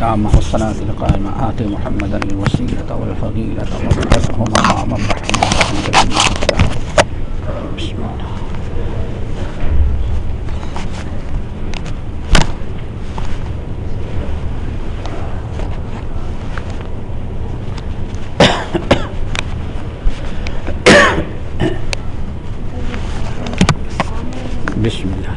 التامة والصلاة القائمة. آت محمدا الوسيلة والفضيلة وابعثه مقاما محمودا بسم الله بسم الله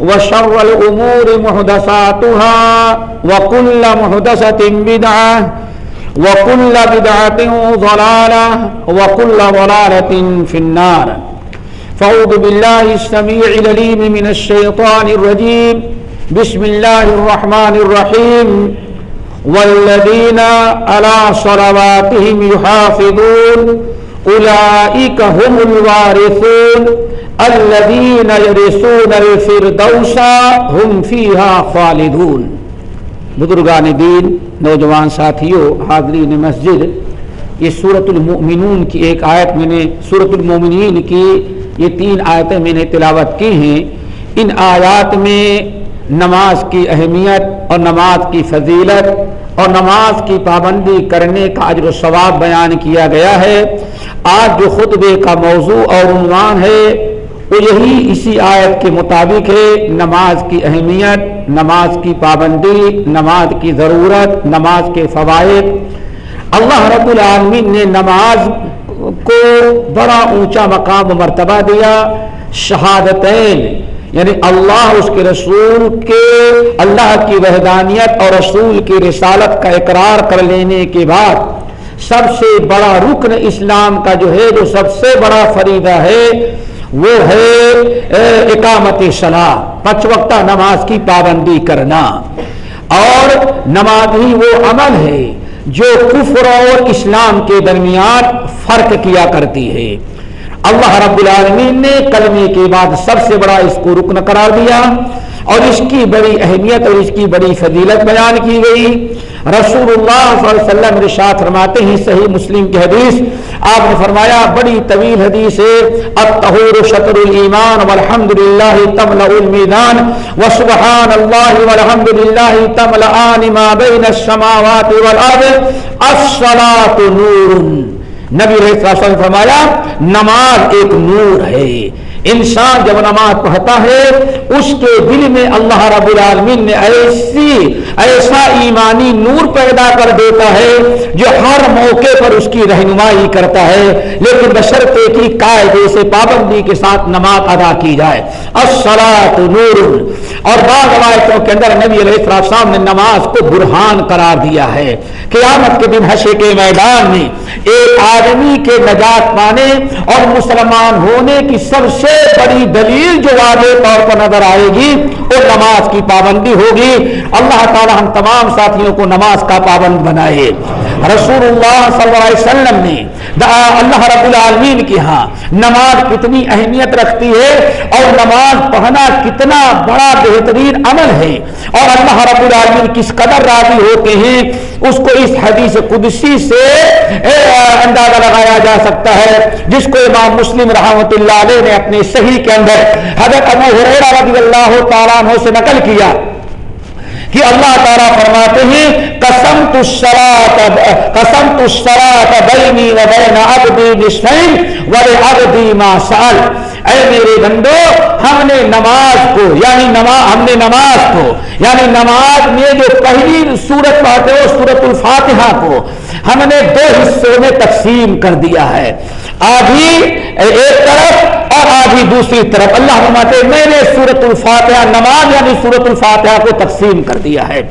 وشر الأمور محدثاتها وكل محدثة بدعة وكل بدعة ضلالة وكل ضلالة في النار. فأعوذ بالله السميع العليم من الشيطان الرجيم. بسم الله الرحمن الرحيم. والذين على صلواتهم يحافظون أولئك هم الوارثون. الذين يرثون الفردوس هم فيها خالدون. بزرگان دین، نوجوان ساتھیوں، حاضرین مسجد، یہ سورت المؤمنون کی ایک آیت میں نے سورت المؤمنین کی یہ تین آیتیں میں نے تلاوت کی ہیں۔ ان آیات میں نماز کی اہمیت اور نماز کی فضیلت اور نماز کی پابندی کرنے کا اجر و ثواب بیان کیا گیا ہے۔ آج جو خطبے کا موضوع اور عنوان ہے، وہ یہی اسی آیت کے مطابق ہے۔ نماز کی اہمیت، نماز کی پابندی، نماز کی ضرورت، نماز کے فوائد۔ اللہ رب العالمین نے نماز کو بڑا اونچا مقام و مرتبہ دیا۔ شہادتین یعنی اللہ اس کے رسول کے اللہ کی وحدانیت اور رسول کی رسالت کا اقرار کر لینے کے بعد سب سے بڑا رکن اسلام کا جو ہے، جو سب سے بڑا فریدہ ہے، وہ ہے اقامت صلاح پچ وقتہ نماز کی پابندی کرنا۔ اور نماز ہی وہ عمل ہے جو کفر اور اسلام کے درمیان فرق کیا کرتی ہے۔ اللہ رب العالمین نے کلمے کے بعد سب سے بڑا اس کو رکن قرار دیا اور اس کی بڑی اہمیت اور اس کی بڑی فضیلت بیان کی گئی۔ رسول اللہ صلی اللہ علیہ وسلم رشاد فرماتے ہیں، صحیح مسلم کی حدیث۔ آپ نے فرمایا، بڑی طویل حدیث ہے۔ الطہور شطر الایمان والحمد للہ تملأ المیدان وسبحان اللہ والحمد للہ تملأان ما بین السماوات والارض۔ الصلاة نور۔ نبی علیہ السلام نے فرمایا نماز ایک نور ہے۔ انسان جب نماز پڑھتا ہے، اس کے دل میں اللہ رب العالمین نے ایسی، ایسا ایمانی نور پیدا کر دیتا ہے جو ہر موقع پر اس کی رہنمائی کرتا ہے۔ لیکن بشرطے کی قاعدے سے پابندی کے ساتھ نماز ادا کی جائے۔ السلاۃ نور۔ اور بعض روایتوں کے اندر نبی علیہ السلام نے نماز کو برہان قرار دیا ہے۔ قیامت کے دن حشے کے میدان میں ایک آدمی کے نجات پانے اور مسلمان ہونے کی سب سے بڑی دلیل جو واضح طور پر نظر آئے گی، وہ نماز کی پابندی ہوگی۔ اللہ تعالی ہم تمام ساتھیوں کو نماز کا پابند بنائے۔ رسول اللہ صلی اللہ علیہ وسلم نے اللہ رب العالمین کی ہاں نماز کتنی اہمیت رکھتی ہے اور نماز پڑھنا کتنا بڑا بہترین عمل ہے۔ اور اللہ رب العالمین کس قدر راضی ہوتے ہیں، اس کو اس حدیث قدسی سے اندازہ لگایا جا سکتا ہے۔ جس کو امام مسلم رحمت اللہ علیہ نے اپنے صحیح کے اندر حضرت ابو رضی اللہ تعالیٰ عنہ سے نقل کیا۔ کہ اللہ تعالیٰ فرماتے ہیں قسم تو شرات قسم تو شرات بینی و بین عبدی نشفین و عبدی ما سال اے میرے بندو، ہم نے نماز کو یعنی نماز ہم نے نماز کو یعنی نماز میں جو پہلی سورت پڑھتے ہو سورت الفاتحہ کو ہم نے دو حصوں میں تقسیم کر دیا ہے۔ آدھی ایک طرف اور آدھی دوسری طرف۔ اللہ فرماتے میں نے سورت الفاتحہ نماز یعنی سورت الفاتحہ کو تقسیم کر دیا ہے۔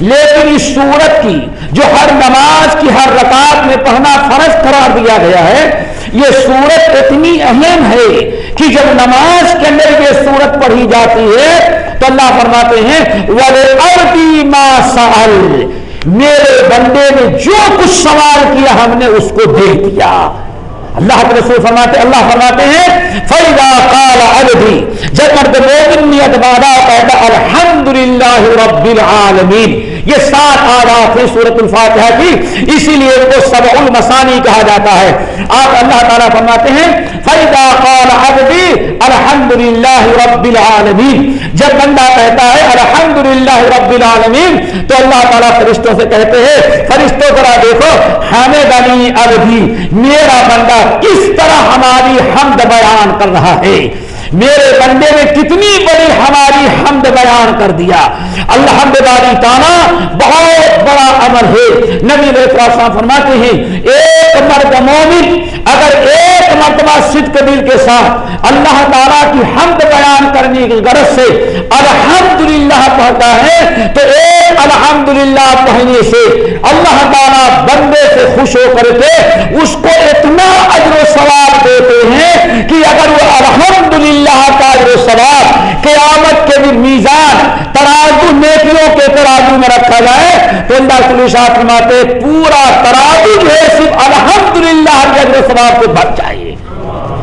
لیکن اس سورت کی جو ہر نماز کی ہر رکعت میں پڑھنا فرض قرار دیا گیا ہے، یہ سورت اتنی اہم ہے کہ جب نماز کے اندر یہ سورت پڑھی جاتی ہے تو اللہ فرماتے ہیں میرے بندے نے جو کچھ سوال کیا ہم نے اس کو دے دیا اللہ کے رسول فرماتے، اللہ فرماتے ہیں فیضا قال عبدی جب مرد مومن نیت بادا کہتا الحمد للہ رب العالمین۔ یہ سات آداب تھے سورت الفاتحہ کی، اسی لیے ان کو سبع المسانی کہا جاتا ہے۔ آپ اللہ تعالیٰ فرماتے ہیں فیضا قال عبدی الحمد رب العالمین۔ جب بندہ کہتا ہے الحمد رب العالمین، تو اللہ تعالیٰ فرشتوں سے کہتے ہیں، فرشتوں ذرا دیکھو حامد علی ابھی میرا بندہ کس طرح ہماری حمد بیان کر رہا ہے۔ میرے بندے نے کتنی بڑی ہماری حمد بیان کر دیا۔ اللہ حمد باری تانا بہت بڑا عمل ہے۔ نبی فرماتے ہیں، ایک مرد مومن اگر ایک ایک مرتبہ صدق دل کے ساتھ اللہ تعالیٰ کی حمد بیان کرنے کی غرض سے الحمدللہ پڑھتا ہے تو ایک الحمدللہ پڑھنے سے اللہ تعالیٰ بندے سے خوش ہو کر کے اس کو اتنا اجر و ثواب دیتے ہیں کہ اگر وہ الحمدللہ اللہ کا جو سواب قیامت کے بھی میزان ترازو نیکیوں کے ترازو میں رکھا جائے تو اللہ کے فرماتے پورا ترازو جو ہے صرف الحمد الحمدللہ کے اجر ثواب کو بھر جائے۔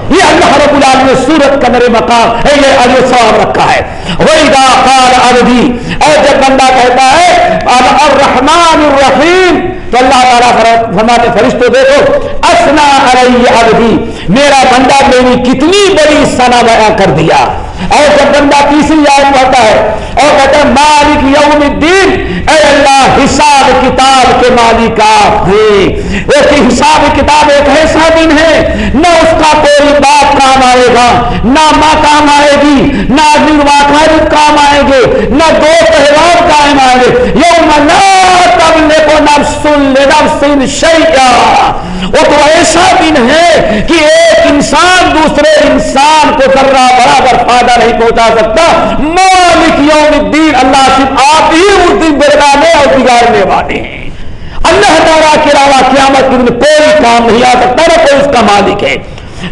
یہ اللہ رب العالمین سورت کا میرے مقام ہے، یہ اجر ثواب رکھا ہے۔ وہی دا قال عبدی اور جب بندہ کہتا ہے، الرحمن الرحیم، تو اللہ تعالیٰ فرماتے فرشتوں دیکھو اسنا علی عبدی میرا بندہ میری کتنی بڑی سنا بیان کر دیا۔ اور جب بندہ تیسری آیت پڑھتا ہے اور کہتا ہے، مالک یوم الدین، اے اللہ حساب کتاب کے مالک آپ ہیں۔ وہ حساب کتاب، ایک ایسا دن ہے۔ نہ اس کا کوئی باپ کام آئے گا، نہ ماں کام آئے گی، نہ دن واقع کام آئے گے نہ دو تہوار کام آئے گے۔ یوم نہ تبلے کو نفس لنفس شیئا۔ وہ تو ایسا دن ہے کہ ایک انسان دوسرے انسان کو ذرہ برابر فائدہ نہیں پہنچا سکتا، مالک یوم الدین، اللہ صرف آپ ہی اس دن برگانے اور بگاڑنے والے ہیں۔ اللہ تعالیٰ کے علاوہ قیامت کے دن کوئی کام نہیں آ سکتا، نہ کوئی اس کا مالک ہے۔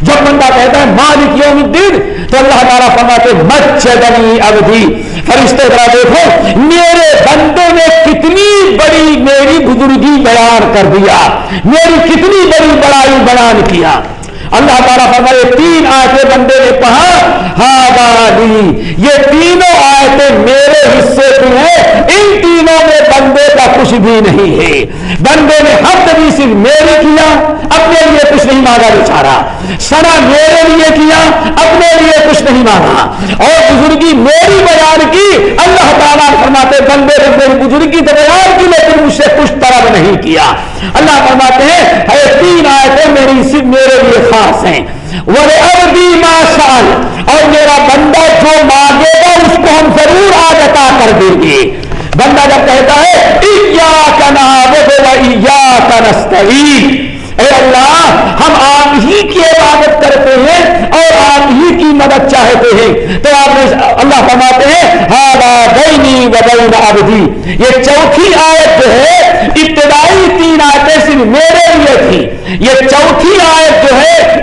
جب بندہ کہتا ہے مالک یوم الدین، تو اللہ تعالیٰ فرماتے مچھنی ابھی فرشتے کا دیکھو، میرے بندے نے کتنی بڑی میری بزرگی بیان کر دیا، میری کتنی بڑی بڑائی بیان کیا۔ اللہ تعالیٰ فرمائے تین آیتیں بندے نے کہا ہاں جی، یہ تینوں آیتیں میرے حصے کی ہیں۔ ان تینوں میں بندے کا کچھ بھی نہیں ہے۔ بندے نے حد بھی صرف میری کیا، اپنے لیے کچھ نہیں مانگا بچارا سنا میرے لیے کیا، اپنے لیے کچھ نہیں مانگا۔ اور بزرگی میری بیان کی، اللہ تعالیٰ فرماتے، بندے نے میری بزرگی تو بیان کی، لیکن مجھ سے کچھ طلب نہیں کیا۔ اللہ فرماتے ہیں اے تین آیتیں میری صرف میرے لیے خاص ہیں۔ سال اور میرا بندہ جو مانگے گا، اس کو ہم ضرور آج عطا کر دیں گے۔ بندہ جب کہتا ہے کا نام کا نستعین اے اللہ، ہم آپ ہی کی عبادت کرتے ہیں اور آپ ہی کی مدد چاہتے ہیں۔ تو آپ نے اللہ فرماتے ہیں یہ چوتھی آیت جو ہے، ابتدائی تین آیتیں صرف میرے لیے تھی یہ چوتھی آیت جو ہے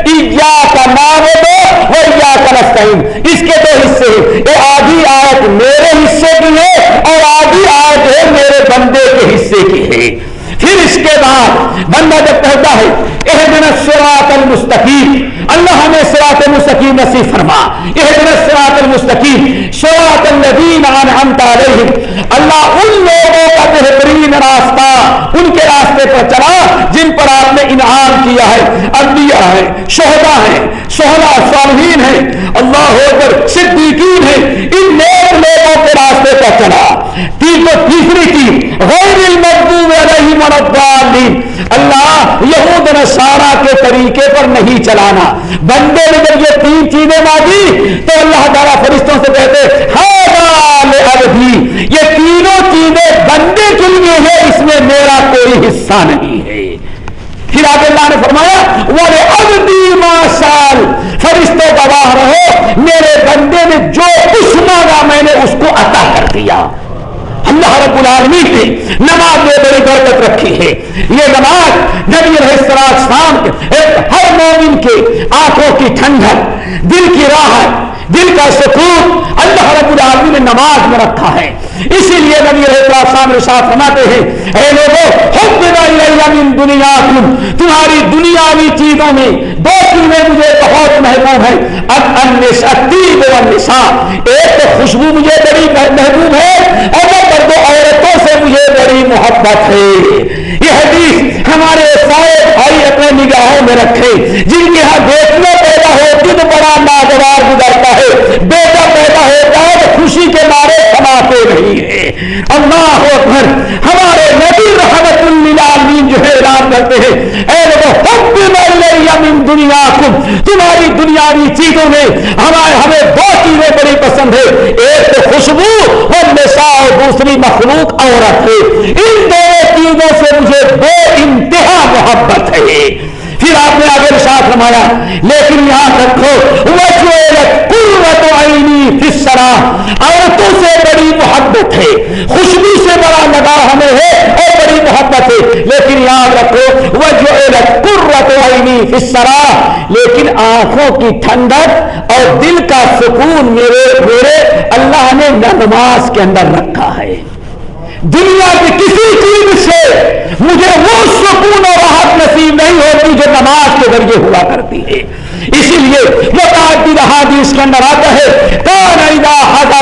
کا نام دو اور کا نستعین اس کے دو حصے ہیں۔ یہ آدھی آیت میرے حصے کی ہے اور آدھی آیت ہے، میرے بندے کے حصے کی ہے۔ پھر اس کے بعد بندہ جب کہتا ہے اح دن سراط المستقیم، اللہ ہمیں سراط المستقیم نصیب فرما۔ اح دن سراط المستقیم سراط الذین انعمت علیہم۔ اللہ ان لوگوں کا بہترین راستہ ان کے راستے پر چلا جن پر آپ نے انعام کیا ہے۔ انبیاء ہے شہدا ہے سہلا صالحین ہے اللہ ہو کر صدیقین ہے ان نیک لوگوں کے راستے پر چلا۔ تیسری چیز غیر المحبوب علیہ الضالین۔ اللہ یہود نصارہ کے طریقے پر نہیں چلانا۔ بندے نے جب یہ تین چیزیں مانگی تو اللہ تعالیٰ فرشتوں سے کہتے یہ تینوں چیزیں بندے کے لیے ہے اس میں میرا کوئی حصہ نہیں ہے۔ پھر آگے اللہ نے فرمایا وہ ابدی سال فرشتے گواہ رہو۔ میرے بندے نے جو کچھ نے اس کو عطا کر دیا۔ اللہ رب العالمین نے نماز میں بڑی برکت رکھی ہے۔ یہ نماز نبی السلام شام ہر مومن کے آنکھوں کی ٹھنڈک، دل کی راحت، دل کا سکون اللہ رب العالمین نے نماز میں رکھا ہے۔ اسی لیے نبی السلام ساتھ فرماتے ہیں، اے لوگوں من دنیا تم تمہاری دنیاوی چیزوں میں دو چیزیں مجھے بہت محبوب ہیں۔ ایک تو خوشبو مجھے بڑی محبوب ہے۔ اور دو عورتوں سے مجھے بڑی محبت ہے۔ یہ حدیث ہمارے سارے بھائی اپنے نگاہوں میں رکھے۔ جن کے یہاں دیکھنے پیدا ہو، دن بڑا ناگوار گزرتا ہے۔ بیٹا پیدا ہوتا ہے خوشی کے مارے سماتے نہیں ہے۔ اللہ اکبر کرتے ہیں۔ اے من دنیا کم تمہاری دنیاوی چیزوں میں ہمارے ہمیں دو چیزیں بڑی پسند ہے ایک تو خوشبو اور نشا اور دوسری مخلوق عورت ہے۔ ان دونوں چیزوں سے مجھے بے انتہا محبت ہے۔ پھر آپ نے آگے ساتھ رمایا لیکن یہاں رکھو عورتوں سے بڑی محبت ہے۔ خوشبو سے بڑا لگا ہمیں ہے اور بڑی محبت ہے لیکن یاد رکھو وہ جو سرا لیکن آنکھوں کی ٹھنڈک اور دل کا سکون میرے میرے اللہ نے نماز کے اندر رکھا ہے۔ دنیا کی کسی چیز سے مجھے وہ سکون اور راحت نصیب نہیں ہوتی جو نماز کے ذریعے ہوا کرتی ہے۔ اسی لیے متعدد حادیث کے اندر آتا ہے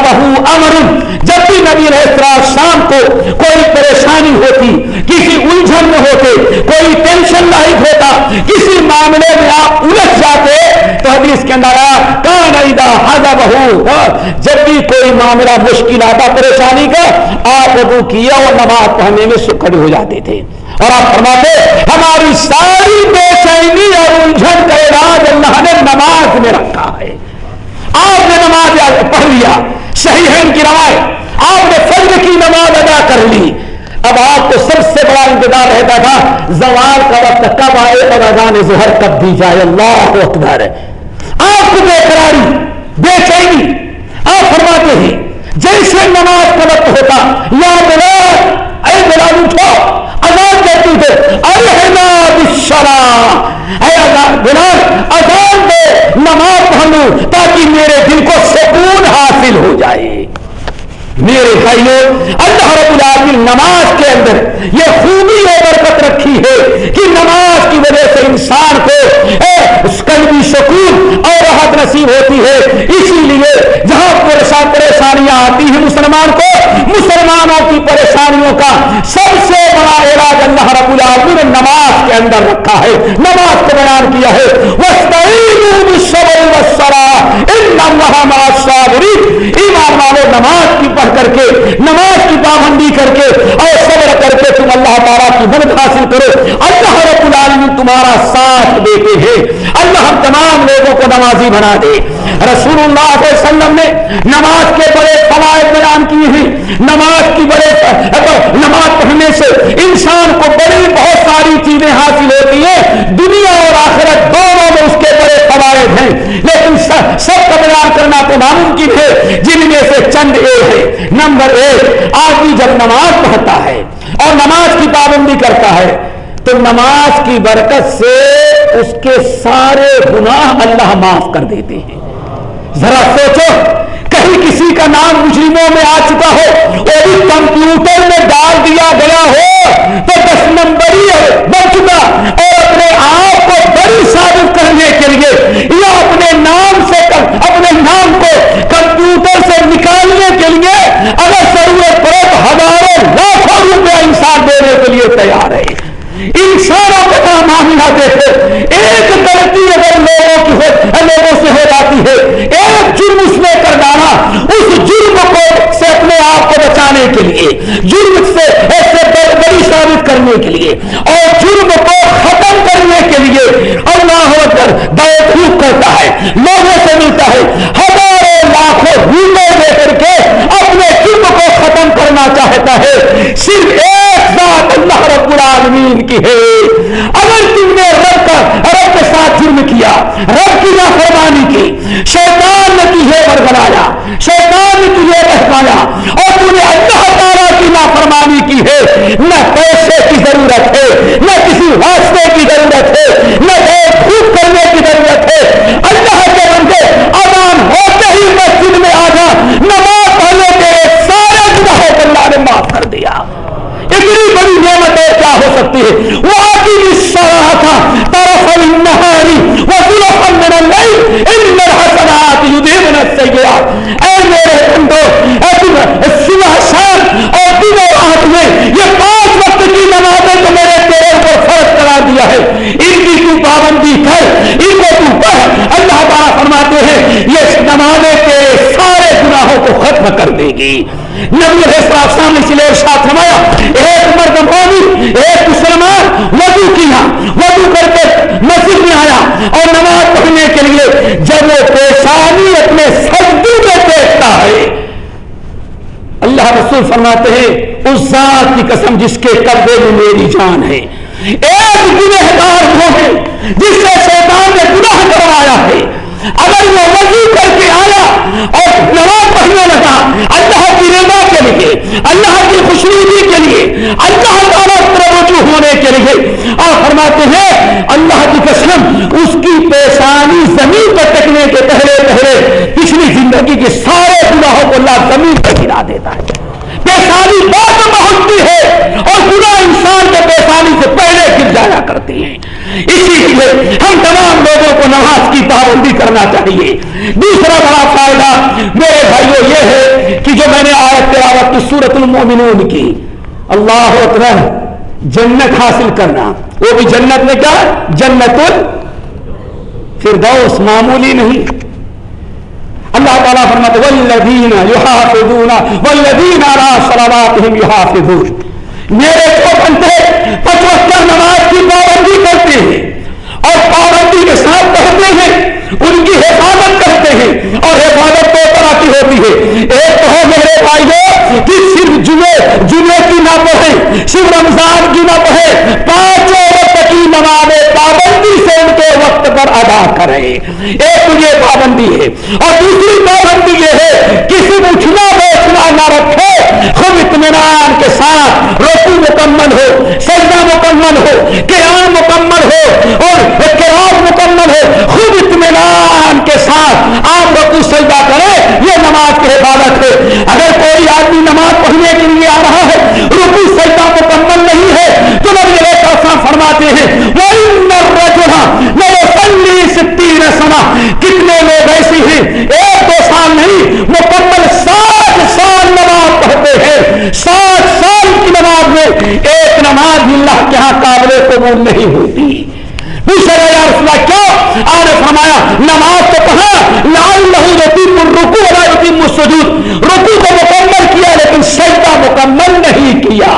بہو امر جب بھی نبی رہے شام کو کوئی پریشانی ہوتی، کسی الجھن میں ہوتے، کوئی ٹینشن نہیں ہوتا، کسی معاملے میں آپ الجھ جاتے، تو حدیث کے اندر کان ایدا حضا بہو جب بھی کوئی معاملہ مشکل آتا، پریشانی کا، آپ ابو کیا اور نماز پڑھنے میں سکھڑ ہو جاتے تھے۔ اور آپ فرماتے، ہماری ساری بے چینی اور الجھن کا علاج اللہ اللہ نے نماز میں رکھا ہے۔ آپ نے نماز پڑھ لیا، صحیح کی روایت۔ آپ نے فجر کی نماز ادا کر لی۔ اب آپ کو سب سے بڑا انتظار رہتا تھا، زوال کا وقت کب آئے اور اذان ظہر کب دی جائے۔ اللہ اکبر۔ آپ کو بے قراری، بے چینی۔ آپ فرماتے ہیں، جیسے نماز کا وقت ہوتا، یا بلال، اے بلال اٹھو۔ اذان کہتی تھے اذان دے۔ نماز پڑھوں تاکہ میرے دل کو سکون حاصل ہو جائے۔ میرے بھائیوں، اللہ رب العالمین نماز کے اندر یہ خوبی اور برکت رکھی ہے کہ نماز کی وجہ سے انسان کو قلبی سکون اور راحت نصیب ہوتی ہے۔ اسی لیے جہاں پریشانیاں آتی ہیں مسلمان کو، مسلمانوں کی پریشانیوں کا سب سے بڑا علاج اللہ رب العالمین نے نماز کے اندر رکھا ہے، نماز کو بیان کیا ہے۔ ایمان والے نماز کی پڑھ کر کے، نماز کی پابندی کر کے، اور صبر کر کے تم اللہ تعالیٰ کی مدد حاصل کرو۔ اللہ رب العالمین تمہارا ساتھ دیتے ہیں۔ اللہ ہم تمام لوگوں کو نمازی بنا دے۔ رسول اللہ علیہ وسلم نے نماز کے بڑے فوائد بیان کیے ہیں۔ نماز کی بڑے نماز پڑھنے سے انسان کو بڑی بہت ساری چیزیں حاصل ہوتی ہیں۔ دنیا اور آخرت دونوں میں اس کے بڑے فوائد ہیں۔ لیکن سب کا بیان کرنا تو ناممکن ہے۔ جن میں سے چند ایک ہے نمبر ایک، آدمی جب نماز پڑھتا ہے اور نماز کی پابندی کرتا ہے تو نماز کی برکت سے اس کے سارے گناہ اللہ معاف کر دیتے ہیں۔ ذرا سوچو، کہیں کسی کا نام مجرموں میں آ چکا ہو اور اس کمپیوٹر میں ڈال دیا گیا ہو، تو دس نمبر ہی بن چکا۔ اور اپنے آپ کو بڑی ثابت کرنے کے لیے، یا اپنے نام سے، اپنے نام کو کمپیوٹر سے نکالنے کے لیے اگر ضرورت پڑے تو ہزاروں، لاکھوں روپیہ انسان دینے کے لیے تیار ہے۔ دکھاتے تھے ایک غلطی اگر لوگوں کی ہو، لوگوں سے ہو جاتی ہے۔ ایک جرم اس میں کر ڈالا۔ اس جرم کو سے اپنے آپ کو بچانے کے لیے، جرم سے ایسے بڑی ثابت کرنے کے لیے۔ اور جرم کو ختم کرنے کے لیے اللہ اکبر بیوقوف کرتا ہے، لوگوں سے ملتا ہے۔ ہزاروں لاکھوں روپے دے کر کے اپنے جرم کو ختم کرنا چاہتا ہے۔ صرف ایک بات اللہ رب العالمین کی ہے۔ کیا؟ رب کی نافرمانی کی۔ شیطان نے تجھے برگلایا شیطان نے تجھے بہکایا اور تم نے اللہ تعالیٰ کی نافرمانی کی ہے۔ نہ پیسے کی ضرورت ہے، نہ کسی واسطے کی ضرورت ہے، نہ دھوپ کرنے کی ضرورت ہے اللہ کے بندے اذان ہوتے ہی مسجد میں آ جا نماز پڑھنے کے سارے گناہوں کو اللہ نے معاف کر دیا اتنی بڑی نعمت ہے کیا ہو سکتی ہے وہ آتی سرا تھا طرف النہاری وہ ظلف من اللیل ان الحسنات یذهبن السیئات اے میرے بندو اے تم صبح شام اور دن اور رات میں یہ پانچ وقت کی نمازیں تو میرے تیرے اوپر فرض کرا دیا ہے ان کی تو پابندی کر ان کو تو پڑھ اللہ تعالیٰ فرماتے ہیں یہ نمازیں تیرے سارے گناہوں کو ختم کر دے گی نبی علیہ السلام نے چلے ارشاد فرمایا ایک مرد مومن ایک مسلمان وضو کیا وضو کر کے مسجد میں آیا اور نماز پڑھنے کے لیے جب وہ پیشانی اپنے سجدو میں دیکھتا ہے اللہ رسول فرماتے ہیں، اس ذات کی قسم جس کے قبضے میں میری جان ہے۔ ایک گنہ گنہگار وہ ہے جس سے شیطان نے گناہ کروایا ہے۔ اگر وہ وضو کر کے آیا اور نماز پڑھنے لگا، اللہ کی رضا کے لیے، اللہ کی خوشنودی کے لیے، اللہ تعالیٰ رجوع ہونے کے لیے اور فرماتے ہیں، اللہ کی قسم، اس کی پیشانی زمین پر ٹکنے کے پہلے پہلے پچھلی زندگی کے سارے گناہوں کو اللہ زمین پر گرا دیتا ہے۔ بہت ہے اور گناہ انسان کے پیشانی سے پہلے گر جایا کرتی ہیں۔ اسی لیے ہم تمام لوگوں کو نماز کی پابندی کرنا چاہیے۔ دوسرا بڑا فائدہ میرے بھائیوں یہ ہے کہ جو میں نے آیت تلاوت کی سورت المومنون کی، اللہ اکبر، جنت حاصل کرنا۔ وہ بھی جنت میں کیا؟ جنت الفردوس، معمولی نہیں۔ اللہ تعالیٰ فرماتے والذین یحافظون والذین علی صلواتہم یحافظون میرے کو بنتے پچ وقت نماز کی پابندی کرتے ہیں اور پابندی کے ساتھ پڑھتے ہیں، ان کی حفاظت کرتے ہیں اور حفاظت دو طرح کی ہوتی ہے۔ ایک تو ہو میرے بھائیو کہ صرف جمعے جمعے کی نہ پڑھے صرف رمضان کی نہ پڑھے پانچوں وقت کی نماز پابندی سے ان کے وقت پر ادا کرے ایک یہ پابندی ہے۔ اور دوسری پابندی یہ ہے کسی اٹھنا بیٹھنا نہ رکھے۔ خود اطمینان کے ساتھ روٹی مکمل ہو، سجدہ مکمل ہو، قیام مکمل ہو اور قرآن مکمل ہو خود اطمینان کے ساتھ آپ رکو سجدہ کرے یہ نماز کی حفاظت ہے اگر کوئی آدمی نماز پڑھنے کے لیے آ رہا ہے رکو سجدہ مکمل نہیں ہے تو نبی علیہ السلام فرماتے ہیں وَإِنَّ الرَّجُلَ لَيُصَلِّي سِتِّينَ سَنَةً کتنے لوگ ایسی ہیں ایک دو سال نہیں مکمل ساٹھ سال نماز پڑھتے ہیں ساٹھ سال کی نماز میں ایک نماز بھی اللہ کے ہاں قابل قبول نہیں ہوتی پوچھا گیا یا رسول اللہ کیوں آپ نے فرمایا نماز تو کہا لال نہیں رتیم رکو والا رتیم سجود رکو کو مکمل کیا لیکن سجدہ مکمل نہیں کیا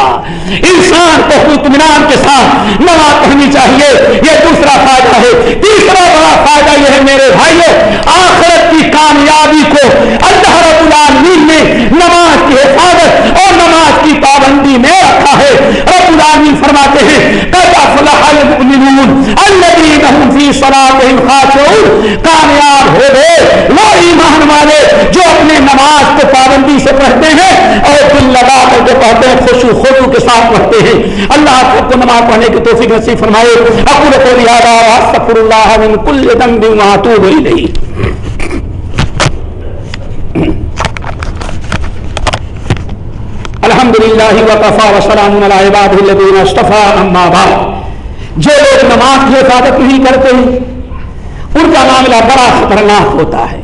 انسان کو اطمینان کے ساتھ نماز پڑھنی چاہیے یہ دوسرا فائدہ ہے تیسرا بڑا فائدہ یہ ہے میرے بھائیوں آخرت کی کامیابی کو اللہ رب العالمین نے نماز کی حفاظت اور نماز کی پابندی میں رکھا ہے رب العالمین فرماتے ہیں قد افلح المؤمنون الذين هم في صلاتهم خاشعون کامیاب ہو گئے وہ ایمان والے جو اپنے نماز کو پابندی سے پڑھتے ہیں اور دل لگا کر کے پڑھتے ہیں خوشو خوشو کے ساتھ پڑھتے ہیں اللہ آپ کو نماز پڑھنے کی توفیق نصیب فرمائے۔ اقول قولی هذا واستغفر الله من كل ذنب واتوب اليه الحمد للہ وقفا وسلام علی عباد الذین اصطفى، اما بعد۔ جو لوگ نماز کی حفاظت نہیں کرتے، ان کا معاملہ بڑا خطرناک ہوتا ہے۔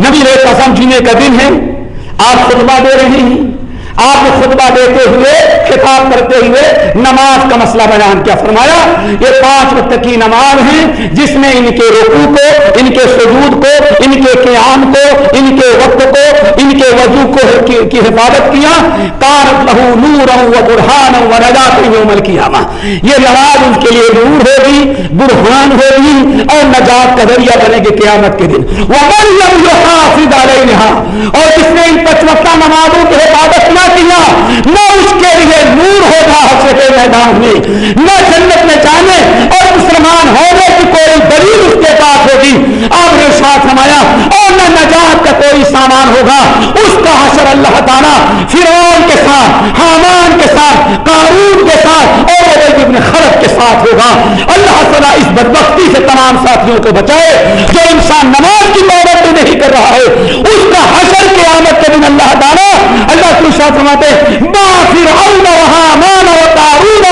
نبی علیہ قسم جینے کا دن ہے، آپ خطبہ دے رہے ہیں۔ آپ خطبہ دیتے ہوئے، خطاب کرتے ہوئے نماز کا مسئلہ بیان کیا، فرمایا، یہ پانچ وقت کی نماز ہیں جس میں ان کے رکوع کو، ان کے سجود کو، ان کے قیام کو، ان کے وقت کو، ان کے وضو کو، کی حفاظت کیا۔ کار لہو نور و برہان و نجات یوم قیامہ یہ نماز ان کے لیے نور ہوگی، برہان ہوگی اور نجات کا ذریعہ بنے گی قیامت کے دن۔ وہ مریم جو حافظ علیہ اور جس نے ان پچوکتا نمازوں کی حفاظت نہ کیا نہ اس کے لیے نور ہوگا حسرت میدان میں۔ نہ جنت میں جانے اور مسلمان ہونے کی کوئی دلیل اس کے پاس ہوگی۔ آپ نے ساتھ سمایا اور نہ نجات کا کوئی سامان ہوگا۔ اس کا حشر اللہ تعالیٰ فرعون کے ساتھ، حامان کے ساتھ، قارون کے ساتھ اور ابن خلق کے ساتھ ہوگا۔ اللہ تعالیٰ اس بدبختی سے تمام ساتھیوں کو بچائے، جو انسان نماز کی پابندی نہیں کر رہا ہے، اس کا حشر کے آمد کے دن اللہ تعالیٰ اللہ کے ساتھ فرعون و حامان و قارون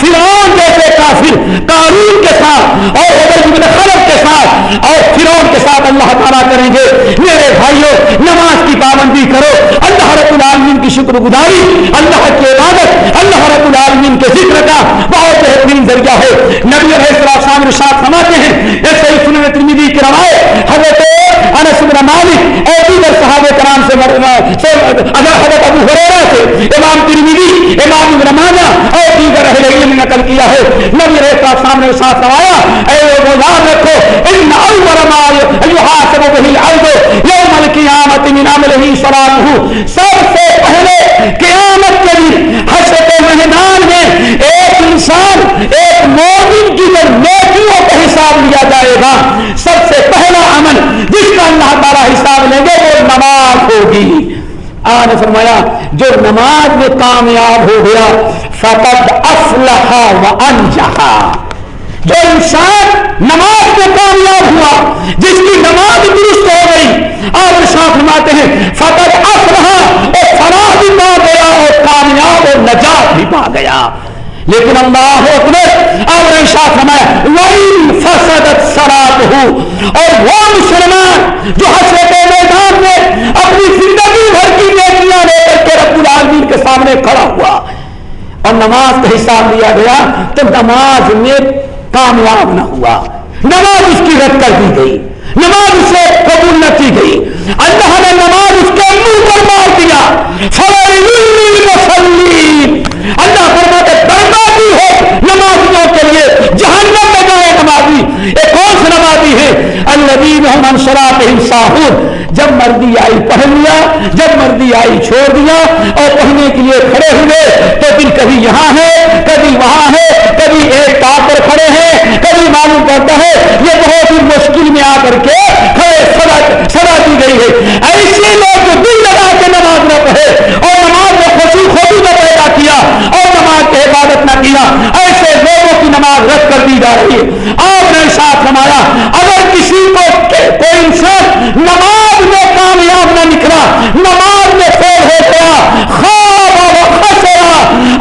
فرعون جیسے کافر، قارون کے ساتھ اور ابن خلق کے ساتھ اور فرعون کے ساتھ اللہ تعالیٰ کریں گے۔ میرے بھائیوں نماز کی پابندی کرو۔ اللہ رب العالمین کی شکر گزاری، اللہ کی عبادت، اللہ رب العالمین کے ذکر کا بہت بہترین ذریعہ ہے۔ نبی علیہ السلام رشاد سماتے ہیں ایسے ہی سنن ترمیدی کی روایت حضرت انس بن مالک اور دیگر صحابہ کرام سے اگر حضرت ابو ہریرہ سے امام ترمیدی امام ابن ماجہ اور دیگر اہل علم نے نقل کیا ہے، نبی علیہ السلام نے ساتھ روایا اے وہ یاد رکھو، ان اول ما يحاسب به العبد يوم القيامه من عمله صلاته سب سے پہلے قیامت کے دن حشر کے میدان میں ایک انسان، ایک مومن کی جب نیکیوں کا حساب لیا جائے گا سب سے پہلا عمل جس کا اللہ تعالی حساب لیں گے وہ نماز ہوگی آنے فرمایا، جو نماز میں کامیاب ہو گیا، فقد افلح و انجحا جو انسان نماز میں کامیاب ہوا، جس کی نماز درست ہو گئی آپ شاہ فرماتے ہیں، فقد افلح اور فراہ بھی پا گیا اور کامیاب اور نجات بھی پا گیا۔ لیکن اللہ اکبر اور ایشا فرمایا وہی فسدت سرات ہو اور وہ مسلمان جو حسرت میدان میں اپنی زندگی بھر کی نیکیاں لے کر کے رب العالمین کے سامنے کھڑا ہوا اور نماز کا حساب لیا گیا تو نماز میں کامیاب نہ ہوا۔ نماز اس کی رد کر دی گئی۔ نماز اسے قبول نہ کی گئی۔ اللہ نے نماز اس کے منہ پر مار دیا۔ اللہ فرماتے بربادی ہو نمازیوں کے لیے۔ جہنم میں گئے نمازی۔ ایک کون سی نمازی ہے؟ الذین هم عن صلاتهم ساہون جب مرضی آئی پڑھ لیا، جب مرضی آئی چھوڑ دیا اور پڑھنے کے لیے کھڑے ہوئے، تو پھر کبھی یہاں ہے، کبھی وہاں ہے، کبھی ایک ٹاپ پر کھڑے ہیں، کبھی معلوم کرتا ہے، یہ بہت ہی مشکل میں آ کر کے کھڑے سزا دی گئی ہے ایسے لوگ جو دل لگا کے نماز نہ پڑھے اور نماز میں خوشی خوشی نہ پیدا کیا اور نماز کی عبادت نہ کیا ایسے لوگوں کی نماز رد کر دی جا رہی ہے آپ نے ساتھ ہمارا اگر کسی کو کوئی انسان نماز میں کامیاب نہ نکلا نماز میں فیل ہو گیا خواب و خسرا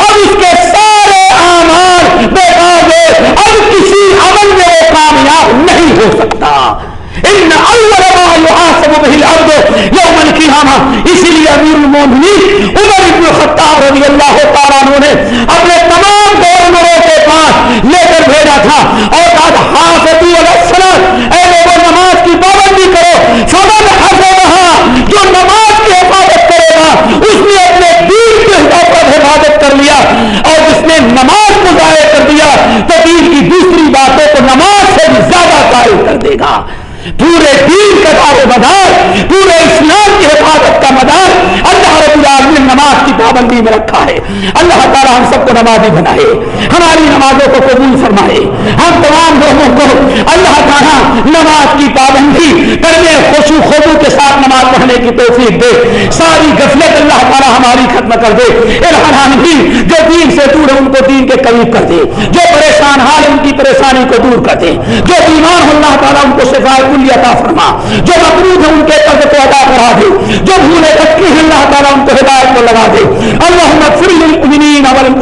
اب اس کے سارے آمار بیکار گئے اب کسی عمل میں وہ کامیاب نہیں ہو سکتا ان اول ما يحاسب به العبد يوم القيامه اسی لیے امیر المومنین عمر ابن خطاب رضی اللہ تعالی عنہ نے اپنے تمام گورنروں کے پاس لے کر بھیجا تھا اور کہا حافظوا علی الصلاۃ اے لوگوں نماز کی پابندی کرو فمن حفظها جو نماز کی حفاظت کرے گا اس نے اپنے دین کے اوپر حفاظت کر لیا اور جس نے نماز کو ضائع کر دیا تو دین کی دوسری باتوں کو نماز سے بھی زیادہ قائل کر دے گا پورے دین کا دار و مدار پورے اسلام کی حفاظت کا مدار اللہ رب العالمین نماز کی پابندی میں رکھا ہے اللہ تعالیٰ ہم سب کو نمازی بنائے، ہماری نمازوں کو قبول فرمائے۔ ہم تمام لوگوں کو اللہ تعالیٰ ہاں نماز کی پابندی کرنے خوشو خوبو کے ساتھ نماز پڑھنے کی توفیق دے۔ ساری غفلت اللہ تعالیٰ ہماری ختم کر دے۔ ارحان بھی جو دین سے دور ہے، ان کو دین کے قریب کر دے۔ جو پریشان حال ان کی پریشانی کو دور کر دے۔ جو بیمار ہو، اللہ تعالیٰ ان کو شفا کلی عطا فرما۔ جو مقروض ہے، ان کے قرض کو ادا کرا دے۔ جو بھولے بچے ہیں، اللہ تعالیٰ ان کو ہدایت کو لگا دے۔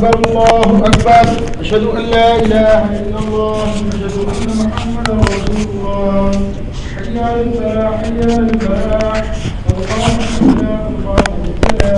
أكبر الله أكبر. أشهد أن لا إله إلا الله. أشهد أن محمدا رسول الله. حي على الفلاح حي على الفلاح الله